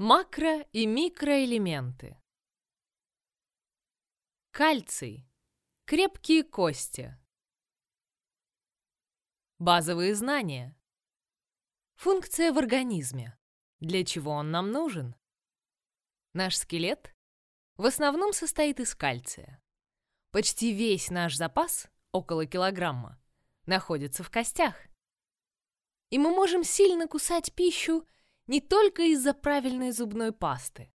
Макро- и микроэлементы. Кальций. Крепкие кости. Базовые знания. Функция в организме. Для чего он нам нужен? Наш скелет в основном состоит из кальция. Почти весь наш запас, около килограмма, находится в костях. И мы можем сильно кусать пищу не только из-за правильной зубной пасты,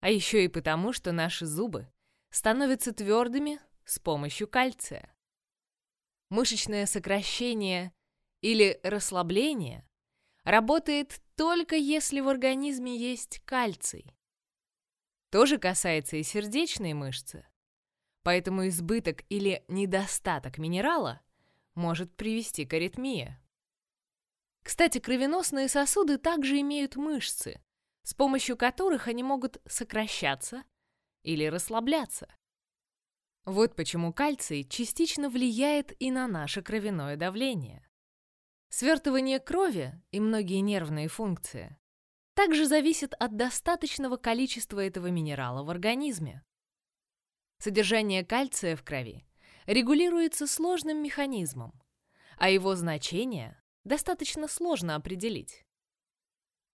а еще и потому, что наши зубы становятся твердыми с помощью кальция. Мышечное сокращение или расслабление работает только если в организме есть кальций. То же касается и сердечной мышцы. Поэтому избыток или недостаток минерала может привести к аритмии. Кстати, кровеносные сосуды также имеют мышцы, с помощью которых они могут сокращаться или расслабляться. Вот почему кальций частично влияет и на наше кровяное давление. Свертывание крови и многие нервные функции также зависят от достаточного количества этого минерала в организме. Содержание кальция в крови регулируется сложным механизмом, а его значение достаточно сложно определить.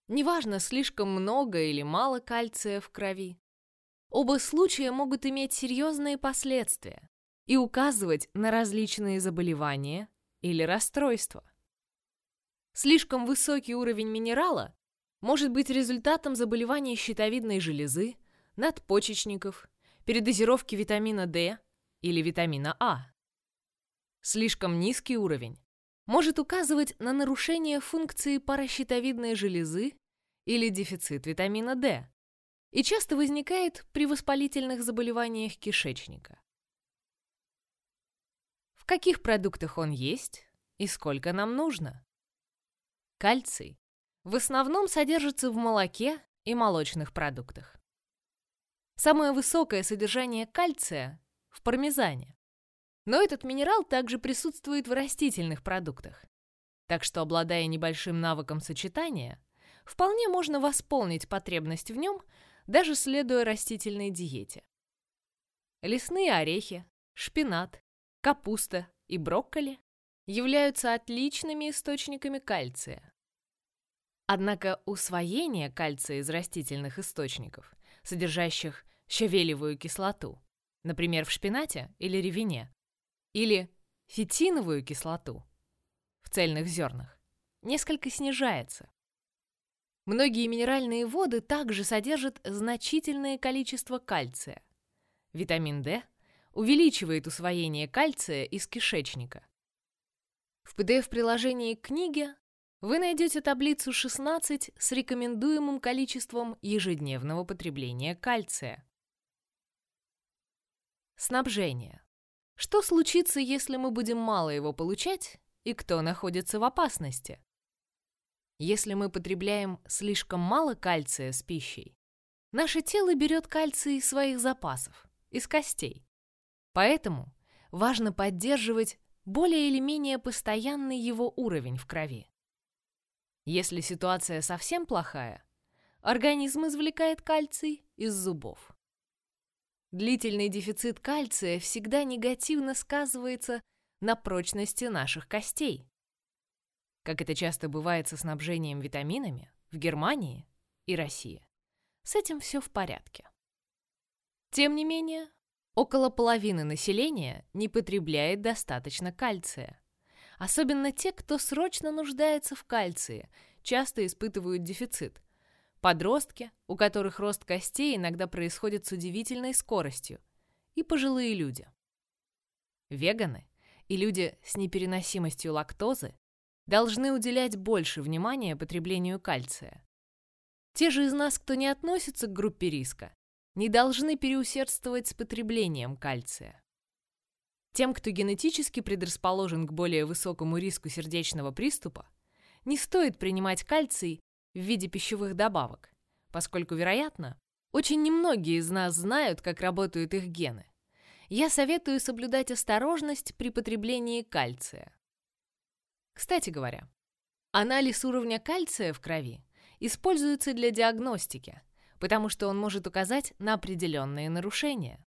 Неважно, слишком много или мало кальция в крови, оба случая могут иметь серьезные последствия и указывать на различные заболевания или расстройства. Слишком высокий уровень минерала может быть результатом заболеваний щитовидной железы, надпочечников, передозировки витамина D или витамина А. Слишком низкий уровень может указывать на нарушение функции паращитовидной железы или дефицит витамина D и часто возникает при воспалительных заболеваниях кишечника. В каких продуктах он есть и сколько нам нужно? Кальций в основном содержится в молоке и молочных продуктах. Самое высокое содержание кальция в пармезане. Но этот минерал также присутствует в растительных продуктах. Так что, обладая небольшим навыком сочетания, вполне можно восполнить потребность в нем, даже следуя растительной диете. Лесные орехи, шпинат, капуста и брокколи являются отличными источниками кальция. Однако усвоение кальция из растительных источников, содержащих щавелевую кислоту, например, в шпинате или ревене, или фитиновую кислоту в цельных зернах несколько снижается. Многие минеральные воды также содержат значительное количество кальция. Витамин D увеличивает усвоение кальция из кишечника. В PDF-приложении к книге вы найдете таблицу 16 с рекомендуемым количеством ежедневного потребления кальция. Снабжение. Что случится, если мы будем мало его получать, и кто находится в опасности? Если мы потребляем слишком мало кальция с пищей, наше тело берет кальций из своих запасов, из костей. Поэтому важно поддерживать более или менее постоянный его уровень в крови. Если ситуация совсем плохая, организм извлекает кальций из зубов. Длительный дефицит кальция всегда негативно сказывается на прочности наших костей. Как это часто бывает со снабжением витаминами в Германии и России. С этим все в порядке. Тем не менее, около половины населения не потребляет достаточно кальция. Особенно те, кто срочно нуждается в кальции, часто испытывают дефицит – подростки, у которых рост костей иногда происходит с удивительной скоростью, и пожилые люди. Веганы и люди с непереносимостью лактозы должны уделять больше внимания потреблению кальция. Те же из нас, кто не относится к группе риска, не должны переусердствовать с потреблением кальция. Тем, кто генетически предрасположен к более высокому риску сердечного приступа, не стоит принимать кальций в виде пищевых добавок, поскольку, вероятно, очень немногие из нас знают, как работают их гены. Я советую соблюдать осторожность при потреблении кальция. Кстати говоря, анализ уровня кальция в крови используется для диагностики, потому что он может указать на определенные нарушения.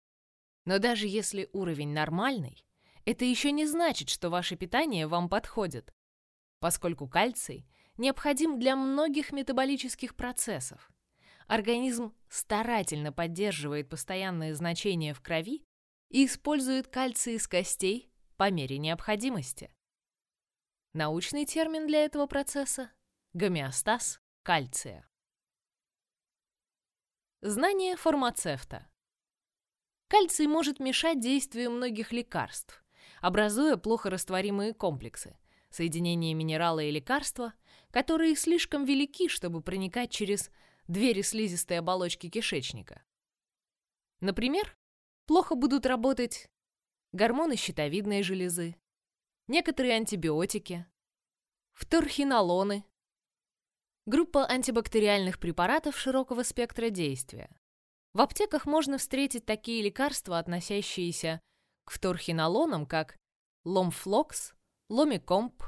Но даже если уровень нормальный, это еще не значит, что ваше питание вам подходит, поскольку кальций необходим для многих метаболических процессов. Организм старательно поддерживает постоянные значения в крови и использует кальций из костей по мере необходимости. Научный термин для этого процесса – гомеостаз кальция. Знание фармацевта. Кальций может мешать действию многих лекарств, образуя плохо растворимые комплексы, соединения минерала и лекарства, которые слишком велики, чтобы проникать через двери слизистой оболочки кишечника. Например, плохо будут работать гормоны щитовидной железы, некоторые антибиотики, фторхинолоны, группа антибактериальных препаратов широкого спектра действия. В аптеках можно встретить такие лекарства, относящиеся к фторхинолонам, как ломфлокс, ломикомп,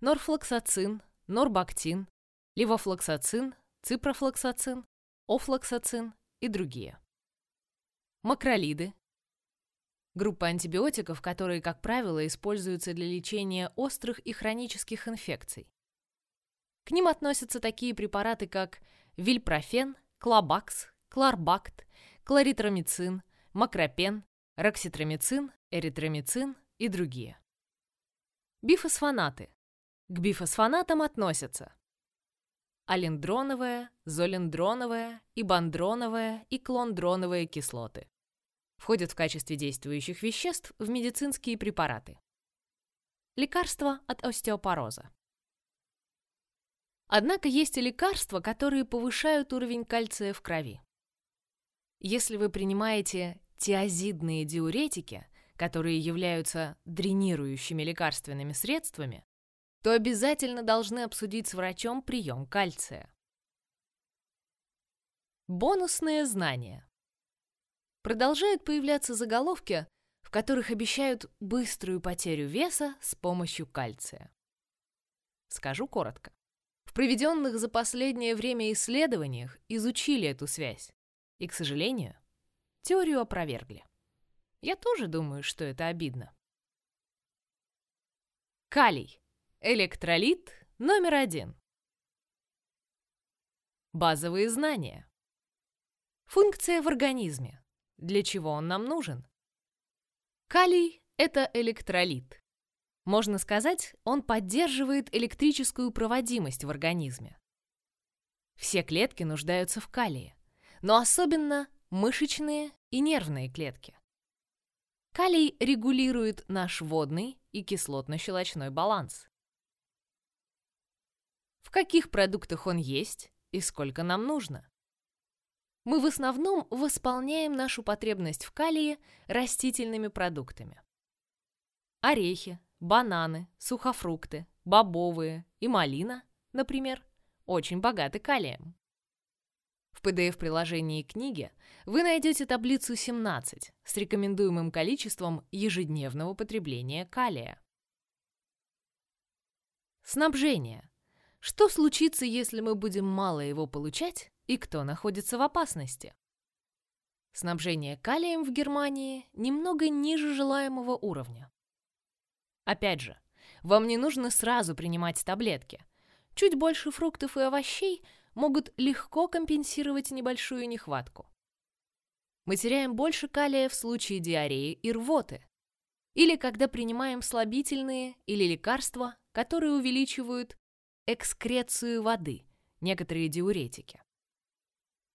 норфлоксацин, норбактин, левофлоксацин, ципрофлоксацин, офлоксацин и другие. Макролиды, Группа антибиотиков, которые, как правило, используются для лечения острых и хронических инфекций. К ним относятся такие препараты, как вильпрофен, клобакс, кларбакт, кларитромицин, макропен, рокситромицин, эритромицин и другие. Бифосфонаты. К бифосфонатам относятся алендроновая, золендроновая, ибандроновая и клондроновая кислоты входят в качестве действующих веществ в медицинские препараты. Лекарства от остеопороза. Однако есть и лекарства, которые повышают уровень кальция в крови. Если вы принимаете тиазидные диуретики, которые являются дренирующими лекарственными средствами, то обязательно должны обсудить с врачом прием кальция. Бонусные знания. Продолжают появляться заголовки, в которых обещают быструю потерю веса с помощью кальция. Скажу коротко. В проведенных за последнее время исследованиях изучили эту связь. И, к сожалению, теорию опровергли. Я тоже думаю, что это обидно. Калий. Электролит номер один. Базовые знания. Функция в организме. Для чего он нам нужен? Калий – это электролит. Можно сказать, он поддерживает электрическую проводимость в организме. Все клетки нуждаются в калии, но особенно мышечные и нервные клетки. Калий регулирует наш водный и кислотно-щелочной баланс. В каких продуктах он есть и сколько нам нужно? мы в основном восполняем нашу потребность в калии растительными продуктами. Орехи, бананы, сухофрукты, бобовые и малина, например, очень богаты калием. В PDF-приложении книги вы найдете таблицу 17 с рекомендуемым количеством ежедневного потребления калия. Снабжение. Что случится, если мы будем мало его получать и кто находится в опасности. Снабжение калием в Германии немного ниже желаемого уровня. Опять же, вам не нужно сразу принимать таблетки. Чуть больше фруктов и овощей могут легко компенсировать небольшую нехватку. Мы теряем больше калия в случае диареи и рвоты, или когда принимаем слабительные или лекарства, которые увеличивают экскрецию воды, некоторые диуретики.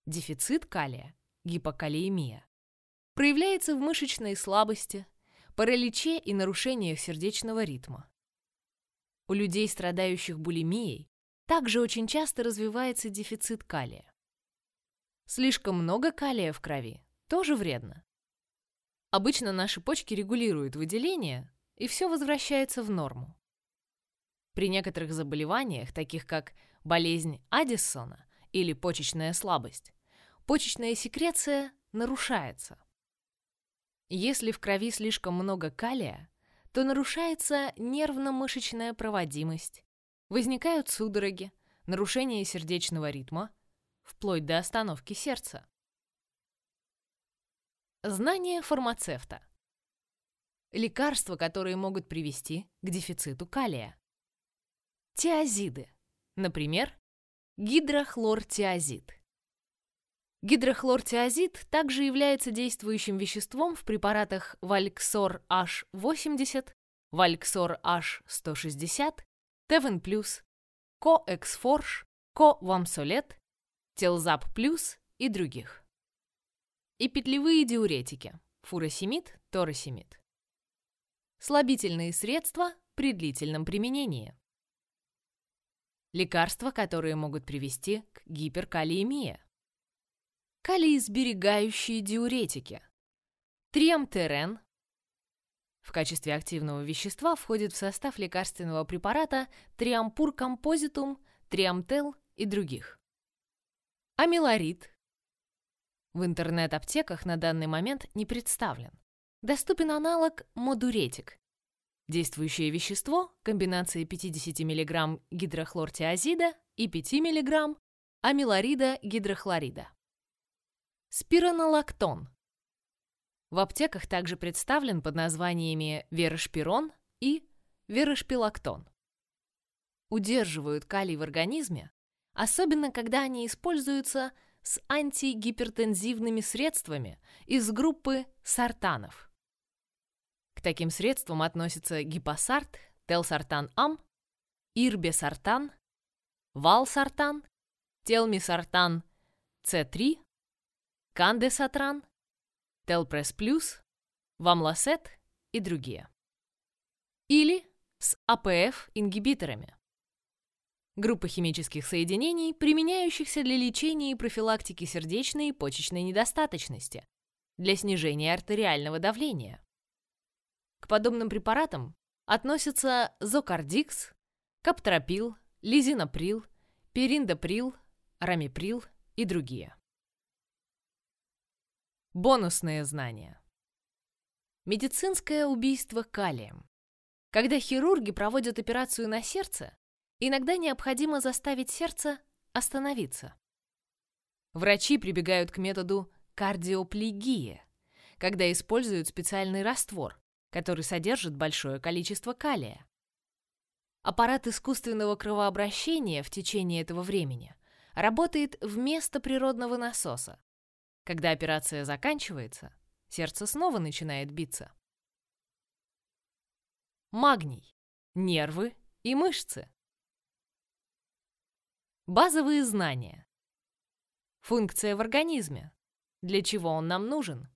Дефицит калия, гипокалиемия, проявляется в мышечной слабости, параличе и нарушениях сердечного ритма. У людей, страдающих булимией, также очень часто развивается дефицит калия. Слишком много калия в крови тоже вредно. Обычно наши почки регулируют выделение, и все возвращается в норму. При некоторых заболеваниях, таких как болезнь Аддисона или почечная слабость, почечная секреция нарушается. Если в крови слишком много калия, то нарушается нервно-мышечная проводимость, возникают судороги, нарушение сердечного ритма, вплоть до остановки сердца. Знание фармацевта. Лекарства, которые могут привести к дефициту калия. Тиазиды. Например, гидрохлортиазид. Гидрохлортиазид также является действующим веществом в препаратах Вальксор H80, Вальксор H160, Тевен Плюс, Коэксфорш, Ко-Вамсолет, Телзап Плюс и других. И петлевые диуретики – фуросемид, торосемид. Слабительные средства при длительном применении. Лекарства, которые могут привести к гиперкалиемии. Калиесберегающие диуретики. Триамтерен. В качестве активного вещества входит в состав лекарственного препарата триампур композитум, триамтел и других. Амилорид. В интернет-аптеках на данный момент не представлен. Доступен аналог модуретик. Действующее вещество – комбинация 50 мг гидрохлортиазида и 5 мг амилорида гидрохлорида. Спиронолактон. В аптеках также представлен под названиями верошпирон и верошпилактон. Удерживают калий в организме, особенно когда они используются с антигипертензивными средствами из группы сартанов. К таким средствам относятся гипосарт, телсартан-ам, ирбесартан, валсартан, телмисартан С3, Кандесатран, Телпресс Плюс, Вамласет и другие. Или с АПФ-ингибиторами. Группа химических соединений, применяющихся для лечения и профилактики сердечной и почечной недостаточности, для снижения артериального давления. К подобным препаратам относятся зокардикс, каптропил, лизинаприл, периндаприл, рамиприл и другие. Бонусные знания. Медицинское убийство калием. Когда хирурги проводят операцию на сердце, иногда необходимо заставить сердце остановиться. Врачи прибегают к методу кардиоплегии, когда используют специальный раствор, который содержит большое количество калия. Аппарат искусственного кровообращения в течение этого времени работает вместо природного насоса, когда операция заканчивается, сердце снова начинает биться. Магний. Нервы и мышцы. Базовые знания. Функция в организме. Для чего он нам нужен?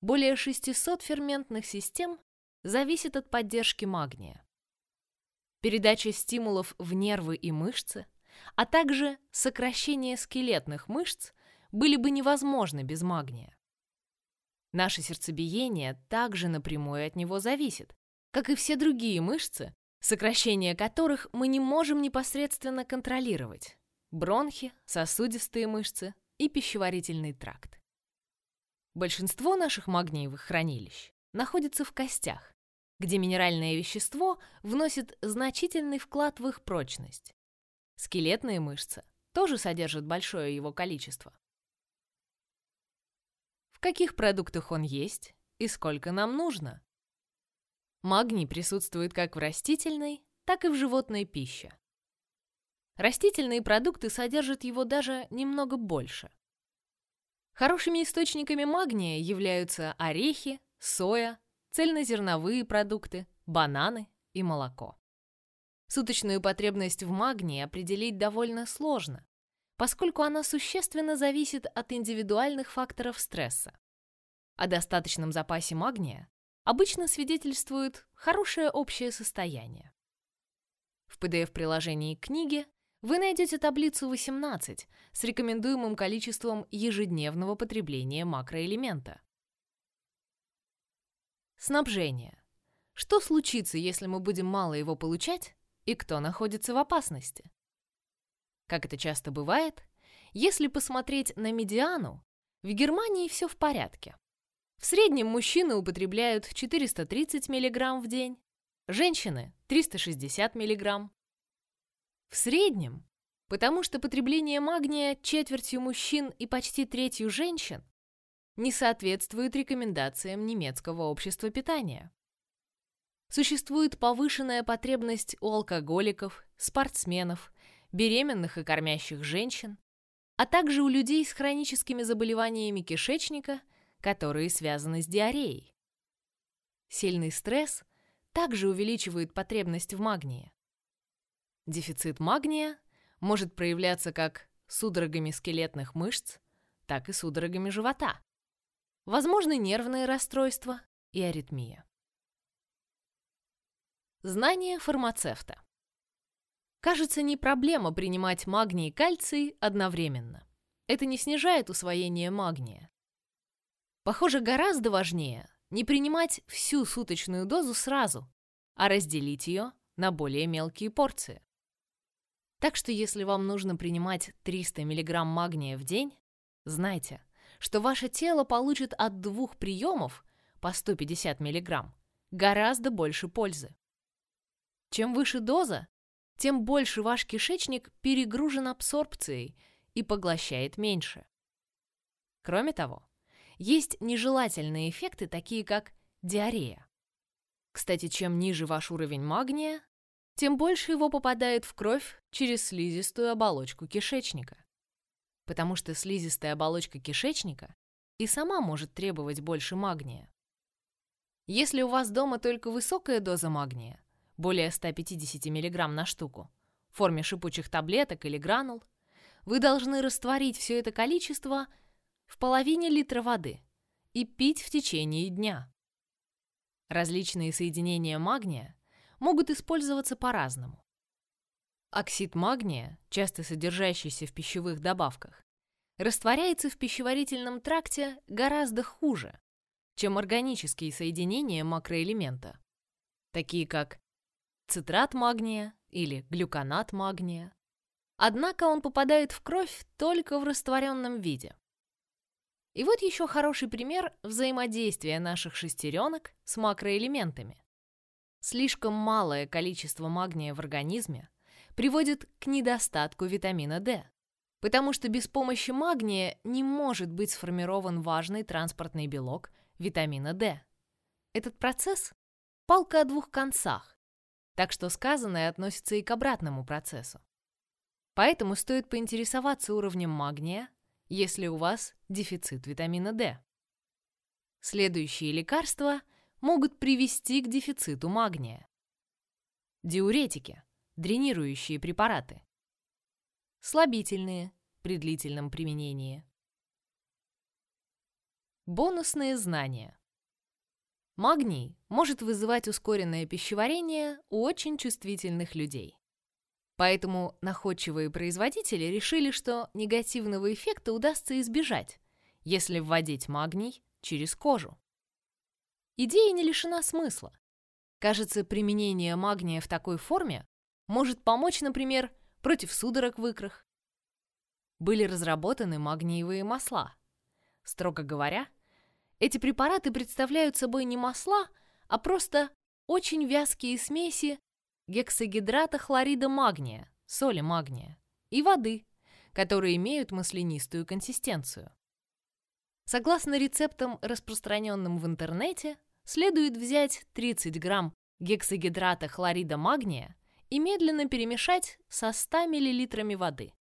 Более 600 ферментных систем зависит от поддержки магния. Передача стимулов в нервы и мышцы, а также сокращение скелетных мышц были бы невозможны без магния. Наше сердцебиение также напрямую от него зависит, как и все другие мышцы, сокращение которых мы не можем непосредственно контролировать – бронхи, сосудистые мышцы и пищеварительный тракт. Большинство наших магниевых хранилищ находится в костях, где минеральное вещество вносит значительный вклад в их прочность. Скелетные мышцы тоже содержат большое его количество каких продуктах он есть и сколько нам нужно. Магний присутствует как в растительной, так и в животной пище. Растительные продукты содержат его даже немного больше. Хорошими источниками магния являются орехи, соя, цельнозерновые продукты, бананы и молоко. Суточную потребность в магнии определить довольно сложно, поскольку она существенно зависит от индивидуальных факторов стресса. О достаточном запасе магния обычно свидетельствует хорошее общее состояние. В PDF-приложении к книге вы найдете таблицу 18 с рекомендуемым количеством ежедневного потребления макроэлемента. Снабжение. Что случится, если мы будем мало его получать, и кто находится в опасности? Как это часто бывает, если посмотреть на медиану, в Германии все в порядке. В среднем мужчины употребляют 430 мг в день, женщины – 360 мг. В среднем, потому что потребление магния четвертью мужчин и почти третью женщин не соответствует рекомендациям немецкого общества питания. Существует повышенная потребность у алкоголиков, спортсменов, беременных и кормящих женщин, а также у людей с хроническими заболеваниями кишечника, которые связаны с диареей. Сильный стресс также увеличивает потребность в магнии. Дефицит магния может проявляться как судорогами скелетных мышц, так и судорогами живота. Возможны нервные расстройства и аритмия. Знание фармацевта. Кажется, не проблема принимать магний и кальций одновременно. Это не снижает усвоение магния. Похоже, гораздо важнее не принимать всю суточную дозу сразу, а разделить ее на более мелкие порции. Так что если вам нужно принимать 300 мг магния в день, знайте, что ваше тело получит от двух приемов по 150 мг гораздо больше пользы. Чем выше доза, тем больше ваш кишечник перегружен абсорбцией и поглощает меньше. Кроме того, есть нежелательные эффекты, такие как диарея. Кстати, чем ниже ваш уровень магния, тем больше его попадает в кровь через слизистую оболочку кишечника. Потому что слизистая оболочка кишечника и сама может требовать больше магния. Если у вас дома только высокая доза магния, более 150 мг на штуку, в форме шипучих таблеток или гранул, вы должны растворить все это количество в половине литра воды и пить в течение дня. Различные соединения магния могут использоваться по-разному. Оксид магния, часто содержащийся в пищевых добавках, растворяется в пищеварительном тракте гораздо хуже, чем органические соединения макроэлемента, такие как цитрат магния или глюконат магния. Однако он попадает в кровь только в растворенном виде. И вот еще хороший пример взаимодействия наших шестеренок с макроэлементами. Слишком малое количество магния в организме приводит к недостатку витамина D, потому что без помощи магния не может быть сформирован важный транспортный белок витамина D. Этот процесс – палка о двух концах, так что сказанное относится и к обратному процессу. Поэтому стоит поинтересоваться уровнем магния, если у вас дефицит витамина D. Следующие лекарства – могут привести к дефициту магния. Диуретики – дренирующие препараты. Слабительные при длительном применении. Бонусные знания. Магний может вызывать ускоренное пищеварение у очень чувствительных людей. Поэтому находчивые производители решили, что негативного эффекта удастся избежать, если вводить магний через кожу. Идея не лишена смысла. Кажется, применение магния в такой форме может помочь, например, против судорог в икрах. Были разработаны магниевые масла. Строго говоря, эти препараты представляют собой не масла, а просто очень вязкие смеси гексагидрата хлорида магния, соли магния и воды, которые имеют маслянистую консистенцию. Согласно рецептам, распространенным в интернете, следует взять 30 грамм гексагидрата хлорида магния и медленно перемешать со 100 мл воды.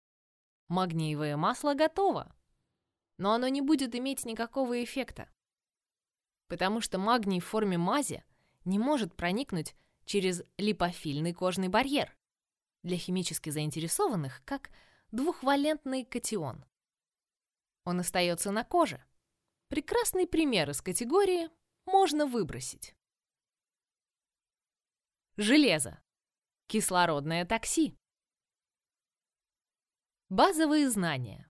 Магниевое масло готово, но оно не будет иметь никакого эффекта, потому что магний в форме мази не может проникнуть через липофильный кожный барьер, для химически заинтересованных как двухвалентный катион. Он остается на коже. Прекрасный пример из категории можно выбросить. Железо. Кислородное такси. Базовые знания.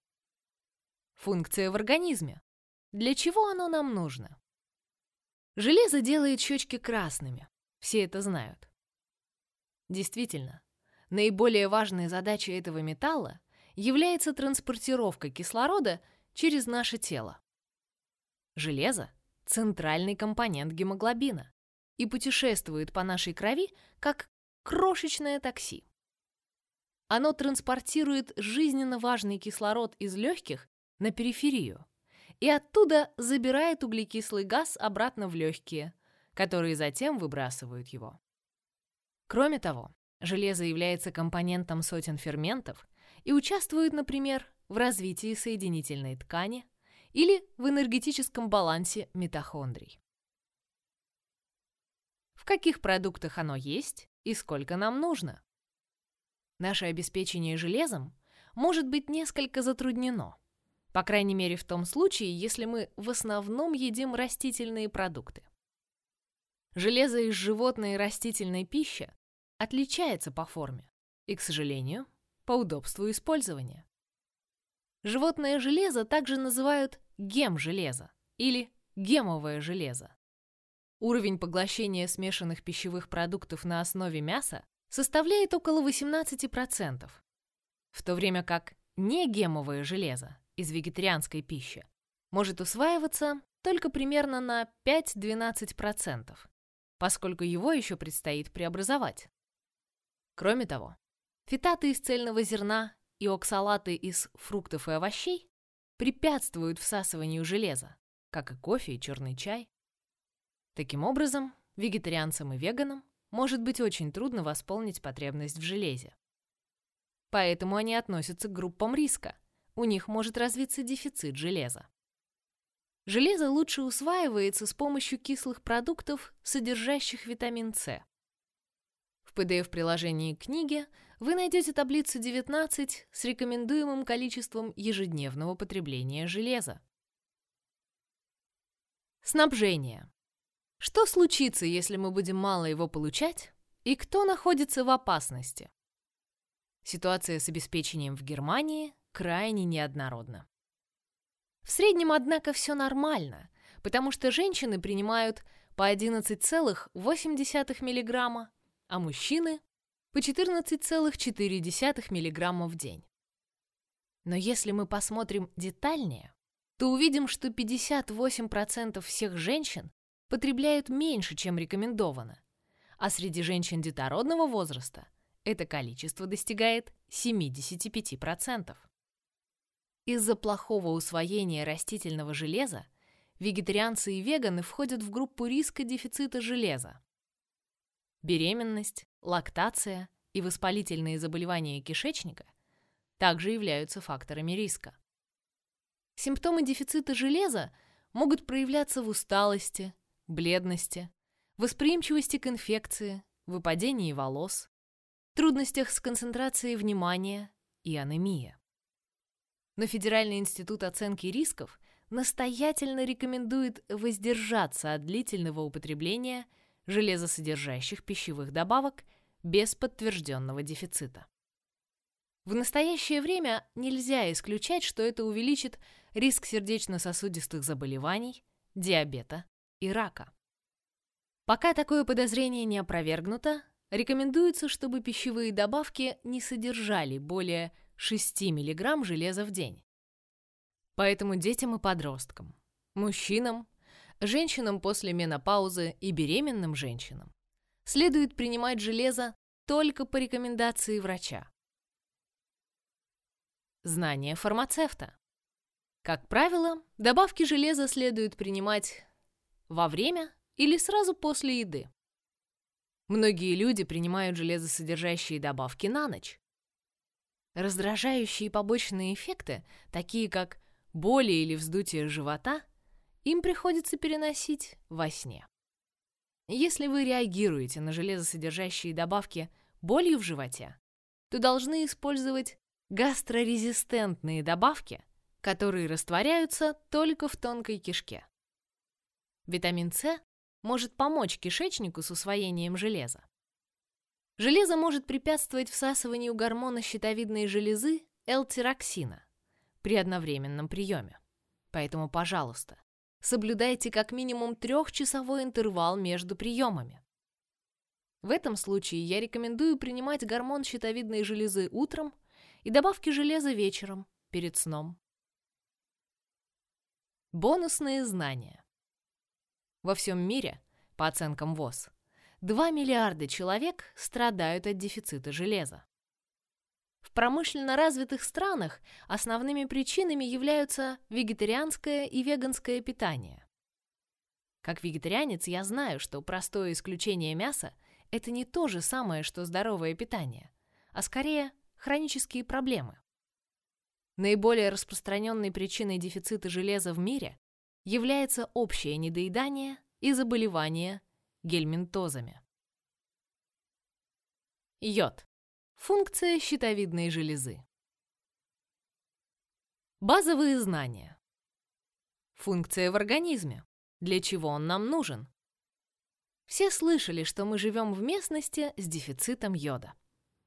Функция в организме. Для чего оно нам нужно? Железо делает щечки красными. Все это знают. Действительно, наиболее важной задачей этого металла является транспортировка кислорода через наше тело. Железо центральный компонент гемоглобина и путешествует по нашей крови как крошечное такси. оно транспортирует жизненно важный кислород из легких на периферию и оттуда забирает углекислый газ обратно в легкие, которые затем выбрасывают его. Кроме того, железо является компонентом сотен ферментов и участвует, например, в развитии соединительной ткани или в энергетическом балансе митохондрий. В каких продуктах оно есть и сколько нам нужно? Наше обеспечение железом может быть несколько затруднено. По крайней мере в том случае, если мы в основном едим растительные продукты. Железо из животной и растительной пищи отличается по форме и, к сожалению, по удобству использования. Животное железо также называют гем-железо или гемовое железо. Уровень поглощения смешанных пищевых продуктов на основе мяса составляет около 18%, в то время как негемовое железо из вегетарианской пищи может усваиваться только примерно на 5-12%, поскольку его еще предстоит преобразовать. Кроме того, фитаты из цельного зерна и оксалаты из фруктов и овощей препятствуют всасыванию железа, как и кофе и черный чай. Таким образом, вегетарианцам и веганам может быть очень трудно восполнить потребность в железе. Поэтому они относятся к группам риска. У них может развиться дефицит железа. Железо лучше усваивается с помощью кислых продуктов, содержащих витамин С. В PDF-приложении к книге вы найдете таблицу 19 с рекомендуемым количеством ежедневного потребления железа. Снабжение. Что случится, если мы будем мало его получать, и кто находится в опасности? Ситуация с обеспечением в Германии крайне неоднородна. В среднем, однако, все нормально, потому что женщины принимают по 11,8 мг, а мужчины по 14,4 мг в день. Но если мы посмотрим детальнее, то увидим, что 58% всех женщин потребляют меньше, чем рекомендовано, а среди женщин детородного возраста это количество достигает 75%. Из-за плохого усвоения растительного железа вегетарианцы и веганы входят в группу риска дефицита железа, Беременность, лактация и воспалительные заболевания кишечника также являются факторами риска. Симптомы дефицита железа могут проявляться в усталости, бледности, восприимчивости к инфекции, выпадении волос, трудностях с концентрацией внимания и анемии. Но Федеральный институт оценки рисков настоятельно рекомендует воздержаться от длительного употребления – железосодержащих пищевых добавок без подтвержденного дефицита. В настоящее время нельзя исключать, что это увеличит риск сердечно-сосудистых заболеваний, диабета и рака. Пока такое подозрение не опровергнуто, рекомендуется, чтобы пищевые добавки не содержали более 6 мг железа в день. Поэтому детям и подросткам, мужчинам женщинам после менопаузы и беременным женщинам следует принимать железо только по рекомендации врача. Знание фармацевта. Как правило, добавки железа следует принимать во время или сразу после еды. Многие люди принимают железосодержащие добавки на ночь. Раздражающие побочные эффекты, такие как боли или вздутие живота, им приходится переносить во сне. Если вы реагируете на железосодержащие добавки болью в животе, то должны использовать гастрорезистентные добавки, которые растворяются только в тонкой кишке. Витамин С может помочь кишечнику с усвоением железа. Железо может препятствовать всасыванию гормона щитовидной железы L-тироксина при одновременном приеме. Поэтому, пожалуйста, соблюдайте как минимум трехчасовой интервал между приемами. В этом случае я рекомендую принимать гормон щитовидной железы утром и добавки железа вечером, перед сном. Бонусные знания. Во всем мире, по оценкам ВОЗ, 2 миллиарда человек страдают от дефицита железа. В промышленно развитых странах основными причинами являются вегетарианское и веганское питание. Как вегетарианец я знаю, что простое исключение мяса – это не то же самое, что здоровое питание, а скорее хронические проблемы. Наиболее распространенной причиной дефицита железа в мире является общее недоедание и заболевания гельминтозами. Йод. Функция щитовидной железы. Базовые знания. Функция в организме. Для чего он нам нужен? Все слышали, что мы живем в местности с дефицитом йода.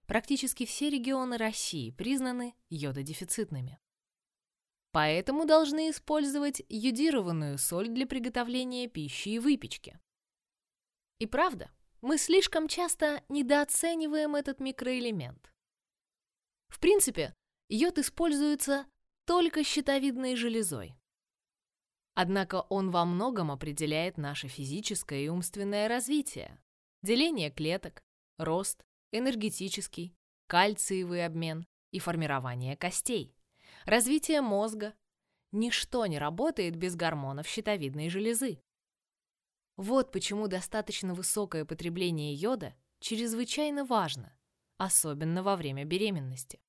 Практически все регионы России признаны йододефицитными. Поэтому должны использовать йодированную соль для приготовления пищи и выпечки. И правда, мы слишком часто недооцениваем этот микроэлемент. В принципе, йод используется только щитовидной железой. Однако он во многом определяет наше физическое и умственное развитие, деление клеток, рост, энергетический, кальциевый обмен и формирование костей, развитие мозга. Ничто не работает без гормонов щитовидной железы. Вот почему достаточно высокое потребление йода чрезвычайно важно, особенно во время беременности.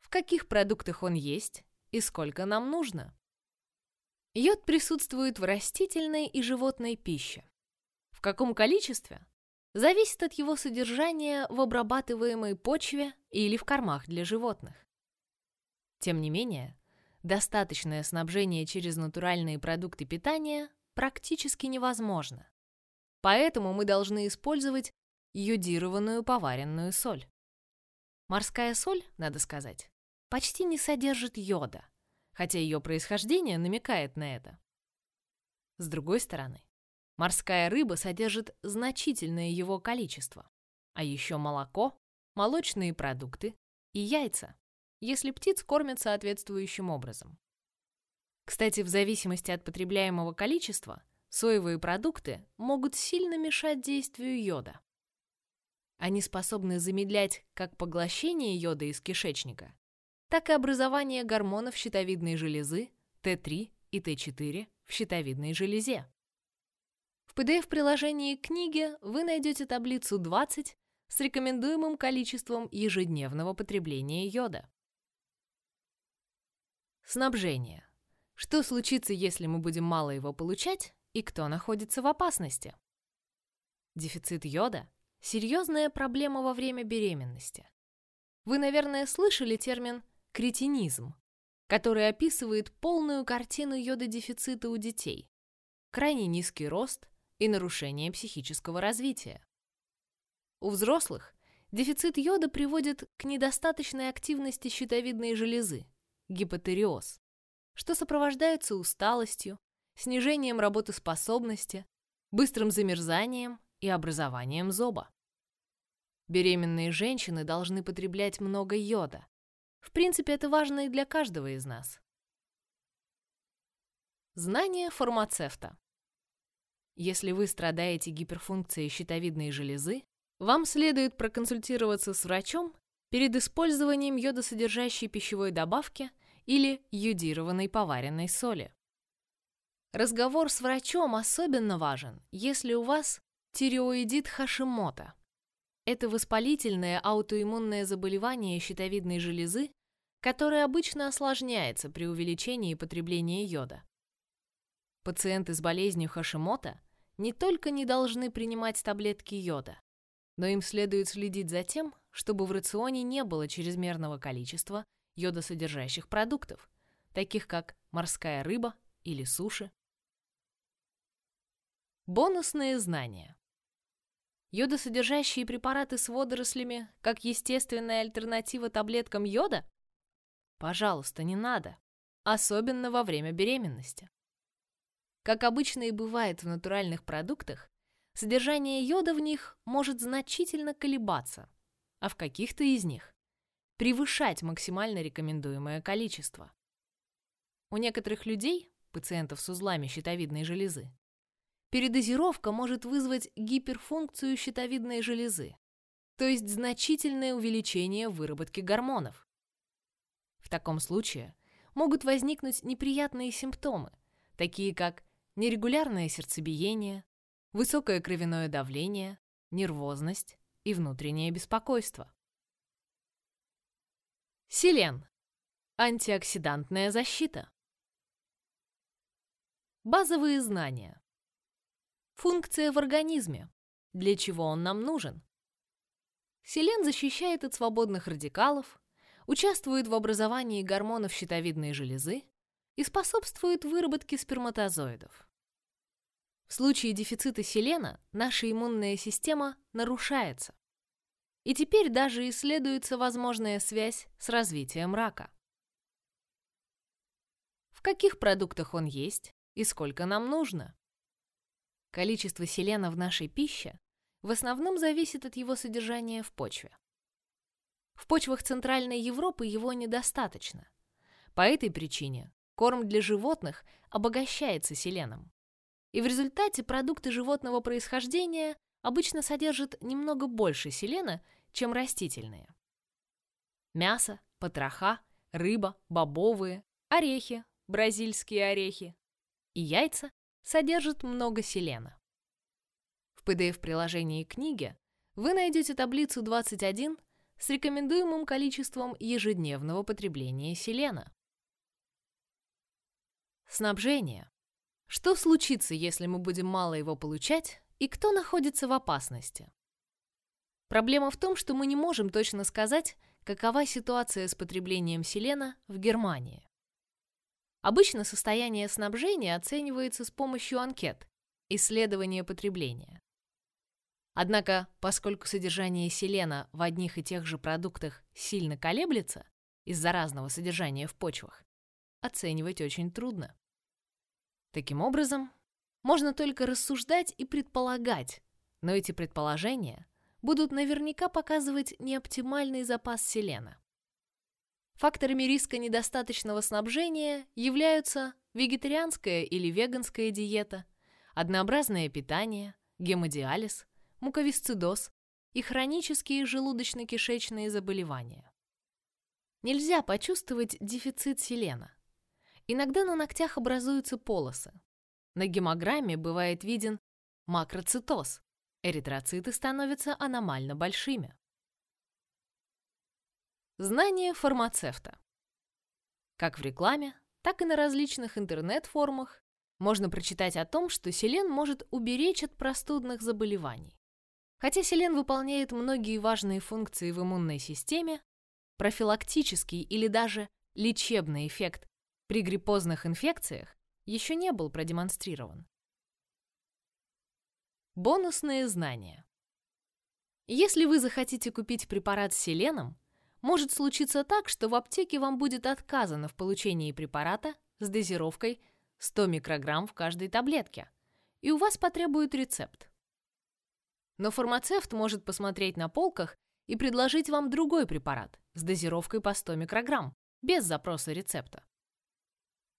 В каких продуктах он есть и сколько нам нужно? Йод присутствует в растительной и животной пище. В каком количестве? Зависит от его содержания в обрабатываемой почве или в кормах для животных. Тем не менее, достаточное снабжение через натуральные продукты питания практически невозможно. Поэтому мы должны использовать йодированную поваренную соль. Морская соль, надо сказать, почти не содержит йода, хотя ее происхождение намекает на это. С другой стороны, морская рыба содержит значительное его количество, а еще молоко, молочные продукты и яйца, если птиц кормят соответствующим образом. Кстати, в зависимости от потребляемого количества, соевые продукты могут сильно мешать действию йода. Они способны замедлять как поглощение йода из кишечника, так и образование гормонов щитовидной железы Т3 и Т4 в щитовидной железе. В PDF-приложении к книге вы найдете таблицу 20 с рекомендуемым количеством ежедневного потребления йода. Снабжение. Что случится, если мы будем мало его получать, и кто находится в опасности? Дефицит йода – серьезная проблема во время беременности. Вы, наверное, слышали термин «кретинизм», который описывает полную картину йододефицита у детей, крайне низкий рост и нарушение психического развития. У взрослых дефицит йода приводит к недостаточной активности щитовидной железы, гипотериоз, что сопровождается усталостью, снижением работоспособности, быстрым замерзанием и образованием зоба. Беременные женщины должны потреблять много йода. В принципе, это важно и для каждого из нас. Знание фармацевта. Если вы страдаете гиперфункцией щитовидной железы, вам следует проконсультироваться с врачом перед использованием йодосодержащей пищевой добавки или йодированной поваренной соли. Разговор с врачом особенно важен, если у вас тиреоидит Хашимота. Это воспалительное аутоиммунное заболевание щитовидной железы, которое обычно осложняется при увеличении потребления йода. Пациенты с болезнью Хашимота не только не должны принимать таблетки йода, но им следует следить за тем, чтобы в рационе не было чрезмерного количества йодосодержащих продуктов, таких как морская рыба или суши. Бонусные знания. Йодосодержащие препараты с водорослями как естественная альтернатива таблеткам йода? Пожалуйста, не надо, особенно во время беременности. Как обычно и бывает в натуральных продуктах, содержание йода в них может значительно колебаться, а в каких-то из них превышать максимально рекомендуемое количество. У некоторых людей, пациентов с узлами щитовидной железы, передозировка может вызвать гиперфункцию щитовидной железы, то есть значительное увеличение выработки гормонов. В таком случае могут возникнуть неприятные симптомы, такие как нерегулярное сердцебиение, высокое кровяное давление, нервозность и внутреннее беспокойство. Селен. Антиоксидантная защита. Базовые знания. Функция в организме. Для чего он нам нужен? Селен защищает от свободных радикалов, участвует в образовании гормонов щитовидной железы и способствует выработке сперматозоидов. В случае дефицита селена наша иммунная система нарушается. И теперь даже исследуется возможная связь с развитием рака. В каких продуктах он есть и сколько нам нужно? Количество селена в нашей пище в основном зависит от его содержания в почве. В почвах Центральной Европы его недостаточно. По этой причине корм для животных обогащается селеном. И в результате продукты животного происхождения обычно содержат немного больше селена, чем растительные. Мясо, потроха, рыба, бобовые, орехи, бразильские орехи и яйца содержат много селена. В PDF-приложении книги вы найдете таблицу 21 с рекомендуемым количеством ежедневного потребления селена. Снабжение. Что случится, если мы будем мало его получать, и кто находится в опасности? Проблема в том, что мы не можем точно сказать, какова ситуация с потреблением селена в Германии. Обычно состояние снабжения оценивается с помощью анкет, исследования потребления. Однако, поскольку содержание селена в одних и тех же продуктах сильно колеблется из-за разного содержания в почвах, оценивать очень трудно. Таким образом, можно только рассуждать и предполагать, но эти предположения будут наверняка показывать неоптимальный запас селена. Факторами риска недостаточного снабжения являются вегетарианская или веганская диета, однообразное питание, гемодиализ, муковисцидоз и хронические желудочно-кишечные заболевания. Нельзя почувствовать дефицит селена. Иногда на ногтях образуются полосы. На гемограмме бывает виден макроцитоз. Эритроциты становятся аномально большими. Знание фармацевта. Как в рекламе, так и на различных интернет-форумах можно прочитать о том, что селен может уберечь от простудных заболеваний. Хотя селен выполняет многие важные функции в иммунной системе, профилактический или даже лечебный эффект при гриппозных инфекциях еще не был продемонстрирован. Бонусные знания. Если вы захотите купить препарат с селеном, может случиться так, что в аптеке вам будет отказано в получении препарата с дозировкой 100 микрограмм в каждой таблетке, и у вас потребуют рецепт. Но фармацевт может посмотреть на полках и предложить вам другой препарат с дозировкой по 100 микрограмм, без запроса рецепта.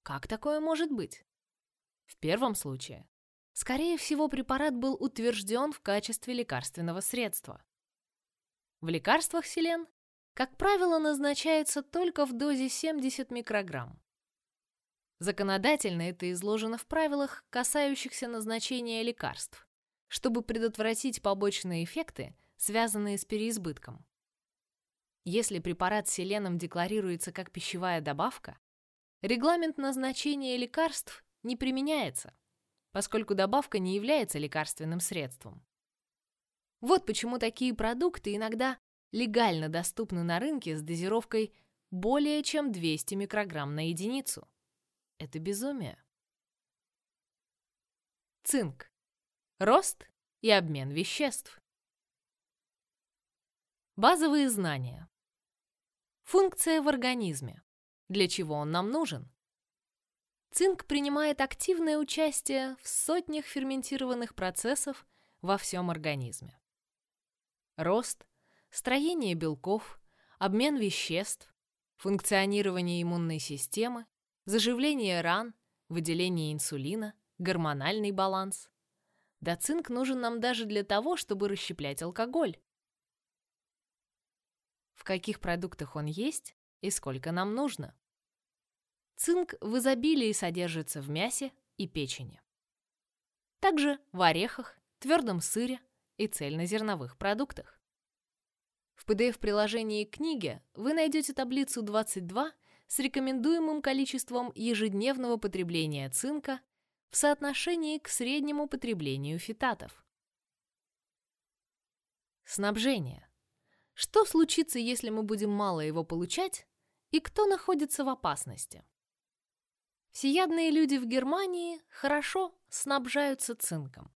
Как такое может быть? В первом случае, скорее всего, препарат был утвержден в качестве лекарственного средства. В лекарствах селен, как правило, назначается только в дозе 70 микрограмм. Законодательно это изложено в правилах, касающихся назначения лекарств чтобы предотвратить побочные эффекты, связанные с переизбытком. Если препарат селеном декларируется как пищевая добавка, регламент назначения лекарств не применяется, поскольку добавка не является лекарственным средством. Вот почему такие продукты иногда легально доступны на рынке с дозировкой более чем 200 микрограмм на единицу. Это безумие. Цинк. Рост и обмен веществ. Базовые знания. Функция в организме. Для чего он нам нужен? Цинк принимает активное участие в сотнях ферментированных процессов во всем организме. Рост, строение белков, обмен веществ, функционирование иммунной системы, заживление ран, выделение инсулина, гормональный баланс, да цинк нужен нам даже для того, чтобы расщеплять алкоголь. в каких продуктах он есть и сколько нам нужно. Цинк в изобилии содержится в мясе и печени. Также в орехах, твердом сыре и цельнозерновых продуктах. В PDF-приложении к книге вы найдете таблицу 22 с рекомендуемым количеством ежедневного потребления цинка в соотношении к среднему потреблению фитатов. Снабжение. Что случится, если мы будем мало его получать, и кто находится в опасности? Всеядные люди в Германии хорошо снабжаются цинком.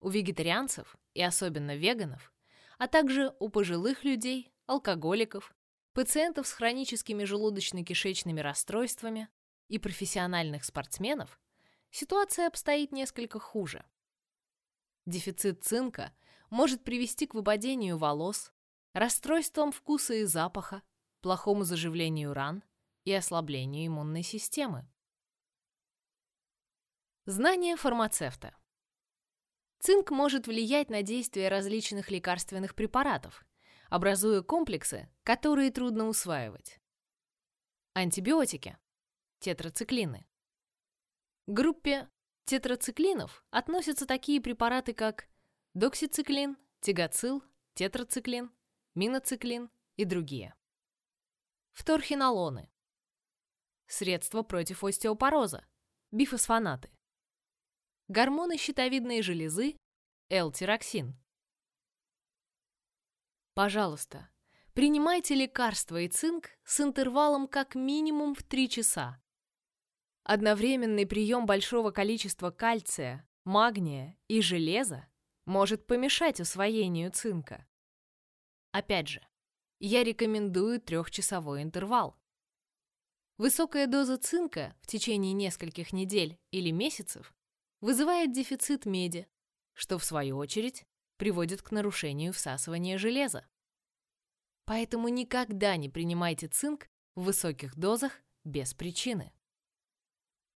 У вегетарианцев и особенно веганов, а также у пожилых людей, алкоголиков, пациентов с хроническими желудочно-кишечными расстройствами и профессиональных спортсменов ситуация обстоит несколько хуже. Дефицит цинка может привести к выпадению волос, расстройствам вкуса и запаха, плохому заживлению ран и ослаблению иммунной системы. Знание фармацевта. Цинк может влиять на действие различных лекарственных препаратов, образуя комплексы, которые трудно усваивать. Антибиотики. Тетрациклины. К группе тетрациклинов относятся такие препараты, как доксициклин, тигацил, тетрациклин, миноциклин и другие. Вторхинолоны. Средства против остеопороза. Бифосфонаты. Гормоны щитовидной железы. L-тироксин. Пожалуйста, принимайте лекарства и цинк с интервалом как минимум в 3 часа. Одновременный прием большого количества кальция, магния и железа может помешать усвоению цинка. Опять же, я рекомендую трехчасовой интервал. Высокая доза цинка в течение нескольких недель или месяцев вызывает дефицит меди, что в свою очередь приводит к нарушению всасывания железа. Поэтому никогда не принимайте цинк в высоких дозах без причины.